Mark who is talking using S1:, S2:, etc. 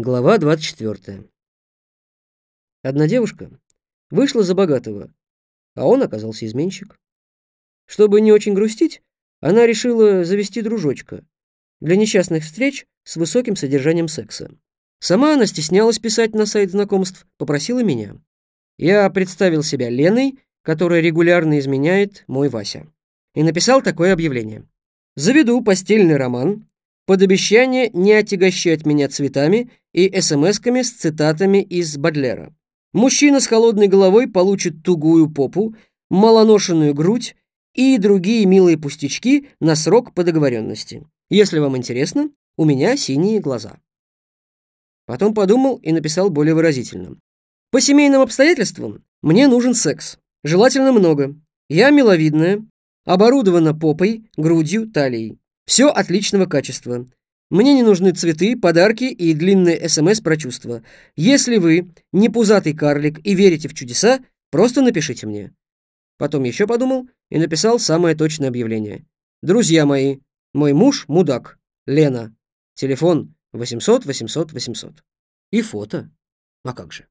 S1: Глава 24. Одна девушка вышла за богатого, а он оказался изменщик. Чтобы не очень грустить, она решила завести дружочка для несчастных встреч с высоким содержанием секса. Сама она стеснялась писать на сайт знакомств, попросила меня. Я представил себя Леной, которая регулярно изменяет мой Вася, и написал такое объявление. «Заведу постельный роман под обещание не отягощать меня цветами и смс-ками с цитатами из Бадлера. Мужчина с холодной головой получит тугую попу, малоношенную грудь и другие милые пустячки на срок по договоренности. Если вам интересно, у меня синие глаза. Потом подумал и написал более выразительно. По семейным обстоятельствам мне нужен секс. Желательно много. Я миловидная, оборудована попой, грудью, талией. Все отличного качества. Мне не нужны цветы, подарки и длинные СМС про чувства. Если вы не пузатый карлик и верите в чудеса, просто напишите мне. Потом еще подумал и написал самое точное объявление. Друзья мои, мой муж мудак. Лена. Телефон 800 800 800. И фото. А как же?